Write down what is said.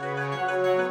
Música